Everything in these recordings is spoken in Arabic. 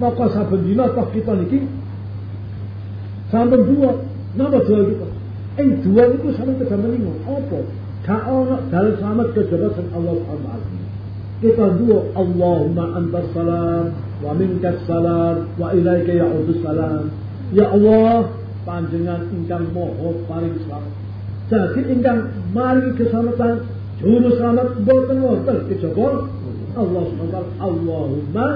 Maka saben dina toh kita niki sampun dua. Napa dua kita? Ing dua itu sampe kedamen lima. Apa? Gak ono dalil selamat kejaba sing Allah Subhanahu. Kita dua Allahumma antas salam wa minkas salam wa ilaika ya'udus salam. Ya Allah, panjenengan ingkang moho paling selamat. Jadi ingkang mari keselamatan juru selamat boten wonten kejaba Allah SWT Allahumma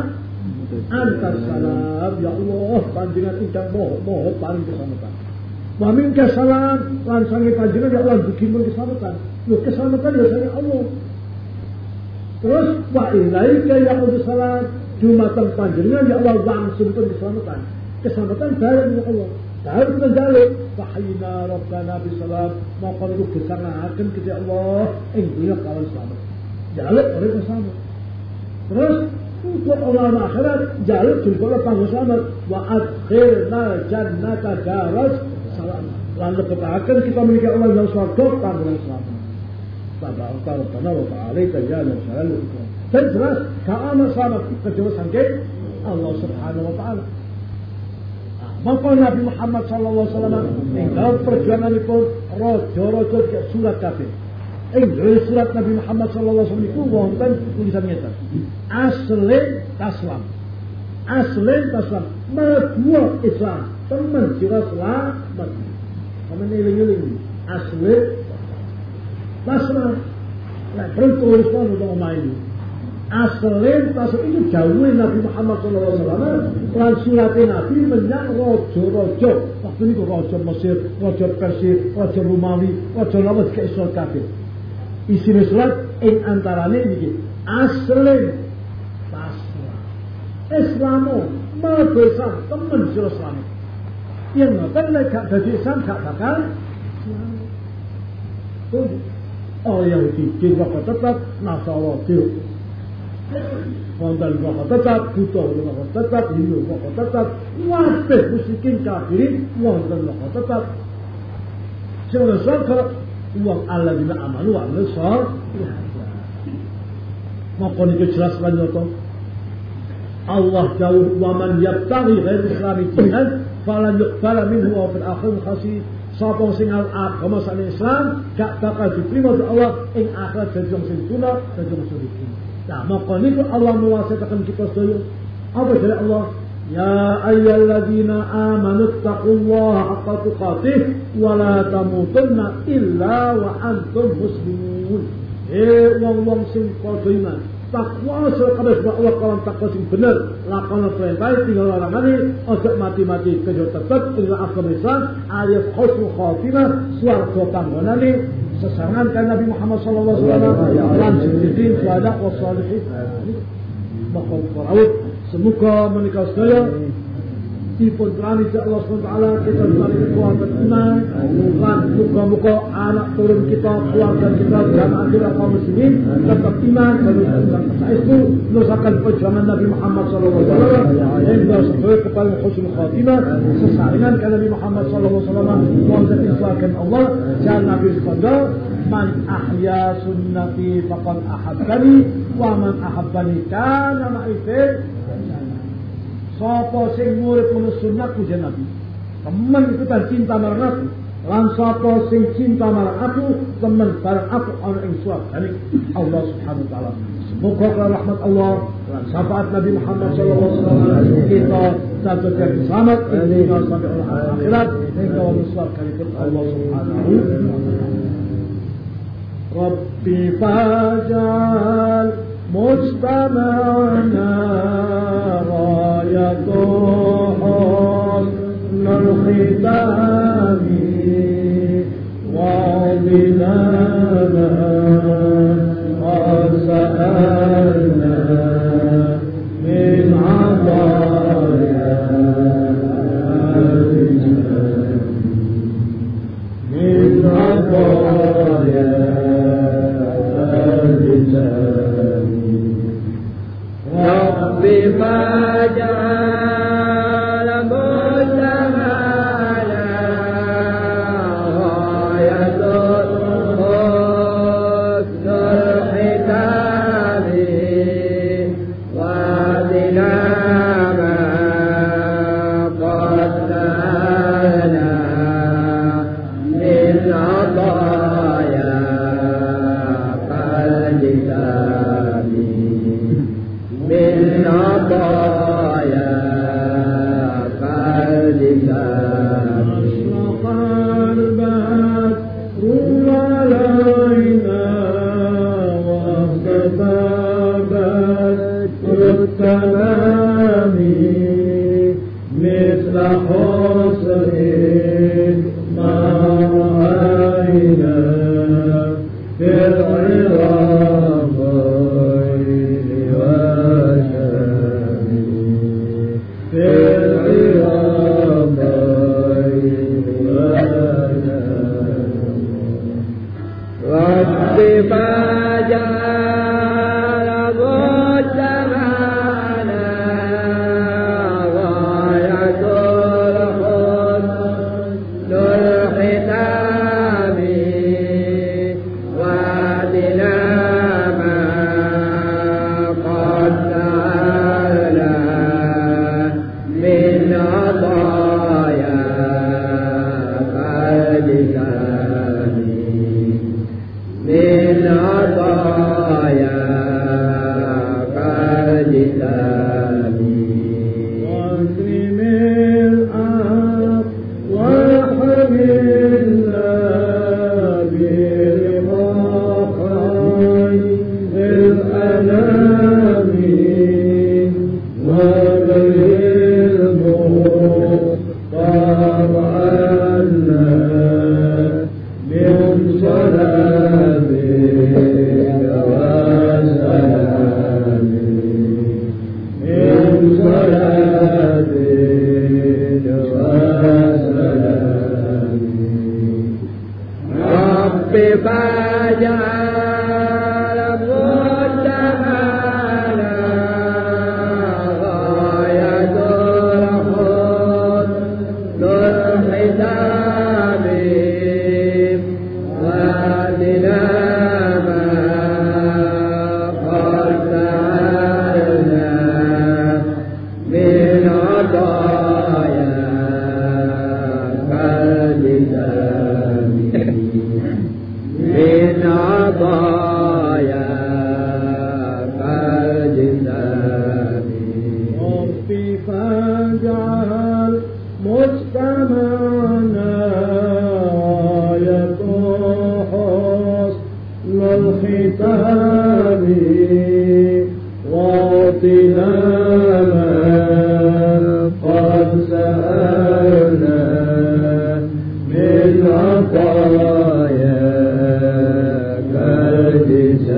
antas salam ya Allah panjenengan ingkang moho moho paling keselamatan. Wa minka salam lan panjenengan ya Allah dugi mun keselamatan. Lho keselamatan ya sange Allah. Terus wa ilaika ya Allah salam jumatan panjenengan ya Allah langsung keselamatan. Keselamatan dari Allah. Tahu kita jaluk Fahina Rabbana bisalam Maka itu kesanakan kepada Allah Yang dia kawan selamat Jaluk mereka selamat Terus وعلى الآخرة جعلت في القرآن فهو سامر وأدخلنا جنة دارج سلام lalu ketaatan kita memiliki Allah yang suarga tanggung selama pada Allah Rabbana wa ta'alaita ya la salalu dan jelas karena selamat kecuali sangke Allah subhanahu wa ta'ala. Nah, maka Nabi Muhammad sallallahu alaihi wasallam tinggal perjuangan itu rojo-rojo surat kafir Eh, eh surat Nabi Muhammad SAW alaihi wasallam wonten tulisan nyata. Aslin taslam. Aslin taslam. Mlebu Islam, teman sira selamat. ini eling-eling Aslin taslam. Nah, perlu Islam untuk omah ini. Aslin taslam itu jauh Nabi Muhammad SAW. alaihi wasallam Nabi menyak rojo-rojo. Waktu itu rojo Mesir, rojo Persia, rojo Romawi, rojo lawas ke Israel kafir. Isi surat ing antarane iki. Asalin tasawuf. Islamu mabesa temen sira Islam. Yang ngoten lek gak dadi Islam gak bakal Oh Yahudi, kira tetap Nasara, wonten kok tetap buta kok tetap Hindu kok tetap kabeh musyrikin kafirin wonten kok tetap. Sing sakar wong alladzina amanu wa amilus Maka niku jelas lan nyoto Allah jauh wa man yabtaghi ghair islam dinan falan yuqbala minhu wa fil akhir khasi sapa sing agama sak Islam gak bakal diterima oleh Allah ing akhirat dadi wong sing sunat dadi wong sing Nah, maka niku Allah mewasitakan kita sedaya. Apa dari Allah? يا أيها الذين آمنوا اتقوا الله حق تقاته ولا تموتن إلا وأنتم مسلمون Eh wong wong sing padha iman. Takwa sekabeh dakwah kawan takwa sing bener, lakon perintah tinggal larangane, aja mati-mati kejot tetep tinggal agama Islam, alias husnul khatimah, swarga panggonane sesangan kan Nabi Muhammad sallallahu alaihi wasallam semoga menikah sedaya dipun terani ke Allah SWT kita semakin kekuatan iman. Dan muka-muka anak turun kita keluarga kita jamaah kita kaum muslimin tetap iman. Dan itu nusakan perjuangan Nabi Muhammad SAW hingga sampai kepada husnul khatimah sesaringan ke Nabi Muhammad SAW wajib iswakan Allah dan Nabi SAW man ahya sunnati faqad ahabbani wa man ahabbani kana ma'i Sapa sing murid menurut sunnahku. Teman itu kan cinta marang aku. Lan sapa sing cinta marang aku, teman barang aku ana ing suarga Allah Subhanahu wa taala. Semoga rahmat Allah dan syafaat Nabi Muhammad sallallahu alaihi wasallam kita satu yang selamat hingga sampai akhirat hingga suarga Allah Subhanahu wa taala. Rabbi fajal مجتمعنا راية حسن الختام وعظنا قد سألنا ज وأنا من صلاة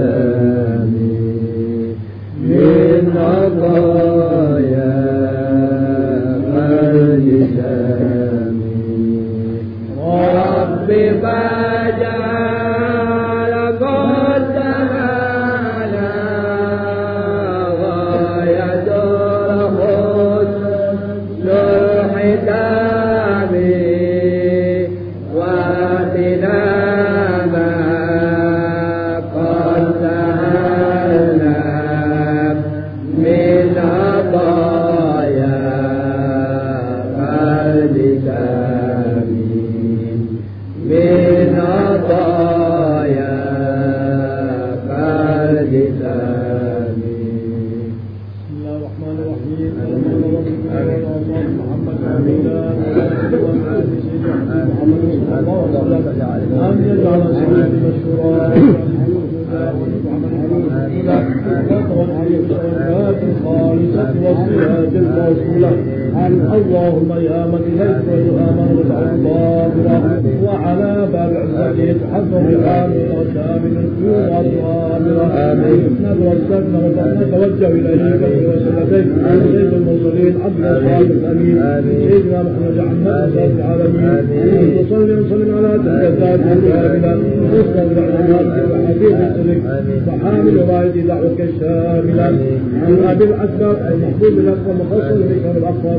Amen. أم يجعل الصلاة مشهورا لا تغن عن الصلاة الخالصة والصلاة الموصولة اللهم يا من إليك ويؤمن الله وعلى باب عزته تحفظ عامل وكامل يوم الغامر امين نتوسلنا نتوجه اليك وسلتيك سيد المرسلين عبد الصالح الأمين. سيدنا محمد أحمد رب العالمين. وصل وسلم على تلك الكامله واستغفر الله حبيب رسولك وحامل رايه دعوك شاملا من أبي الاكبر المحبوب لك ومخصص بك الاكبر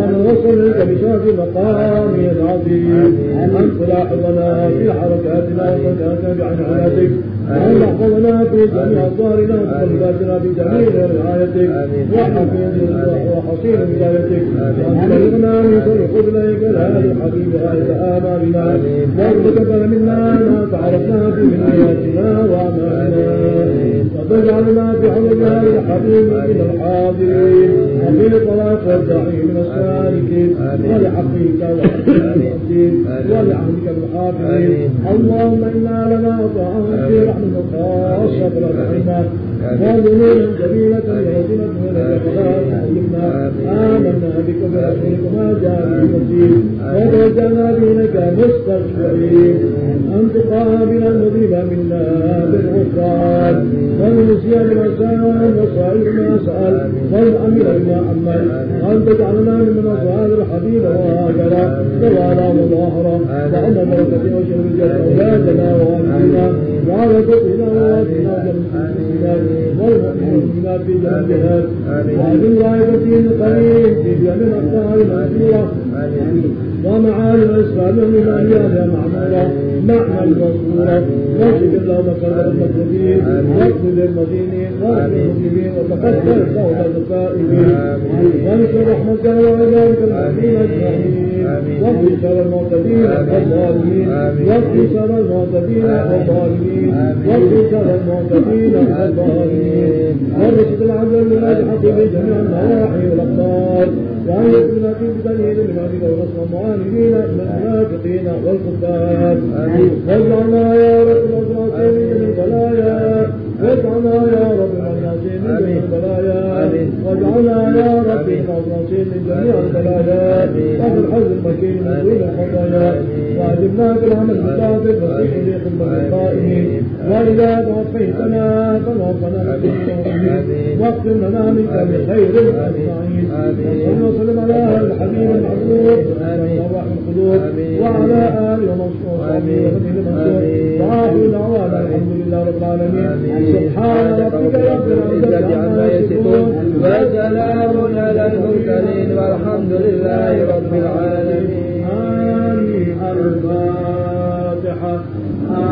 ونوصل لك بشرف مقامه العظيم أن تلاحظنا في حركاتنا وسكناتنا بعنايتك وأن في جميع أبصارنا وقلباتنا بجميع رعايتك وحصين ولايتك وأن تبلغنا من كل قبلك لا حبيب آية آمالنا وأن تقبل منا ما تعرفنا في من آياتنا وأمالنا وتجعلنا بحمد الله الحبيب من الحاضرين. وفي طلاق والداعين من السالكين ولحقك وحقك ولعهدك الحافظين اللهم إنا لنا طاعة خاصه برحمه وذنوبا جميلة وعظيمة ولك فلا تعلمنا آمنا بك برسولك ما جاء المسيح وتوجهنا دينك مستشفعين أن تقابل المذنب منا بالغفران والنسيان والسلام وصائر ما سأل والأمر بما أمل وأن تجعلنا من أصحاب الحبيب وهاجر وعلى وظاهرة وأن بركة الجنة أولادنا ووالدنا وعلى كتبنا ووالدنا جميعا والمؤمنات جنبها وعلى الغائبة القريب في جميع الأقطار المنصورة ومعالم الإسلام من أنيابها معمورة معنى المذكورة واشف اللهم كرب المسلمين. واقبل المدينين واغفر المسلمين وتقبل توبة التائبين وانصر رحمتك وعبادك المؤمنين أجمعين واغفر شر المعتدين والظالمين واغفر شر المعتدين والظالمين واغفر شر المعتدين والظالمين وارزق العدل للأجحة بجميع النواحي والأقطار وأن يكون في بدنه للمعبد ونصر المعاندين من المنافقين والكفار. واجعلنا يا رب الأسرة من البلايا. واجعلنا يا رب الناصرين من جميع البلايا. واجعلنا يا رب الناصرين من جميع البلايا. وفي الحوض المكين من دون الخطايا واجبنا بالعمل الصادق طريق القائمين واذا توفيتنا مسلمين واغفر لنا منك بخير اجمعين وصلى وسلم على الحبيب المعبود وصلاح القلوب وعلى آله وصحبه. وسلم وآخر دعوانا الحمد لله رب العالمين. سبحان ربك رب العزة عما يصفون. وسلام على المرسلين والحمد لله رب العالمين.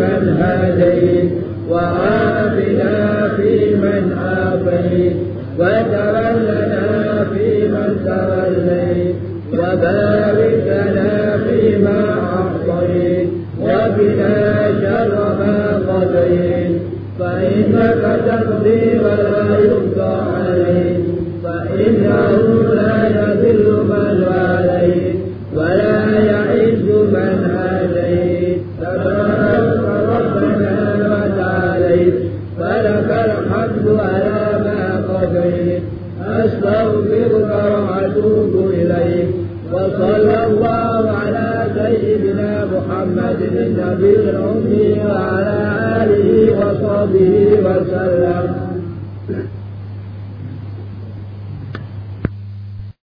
فيمن هديت وعافنا فيمن عافيت وتولنا فيمن توليت. وبارك لنا فيما أعطيت. وقنا شر ما قضيت. فإنك تقضي ولا يقضى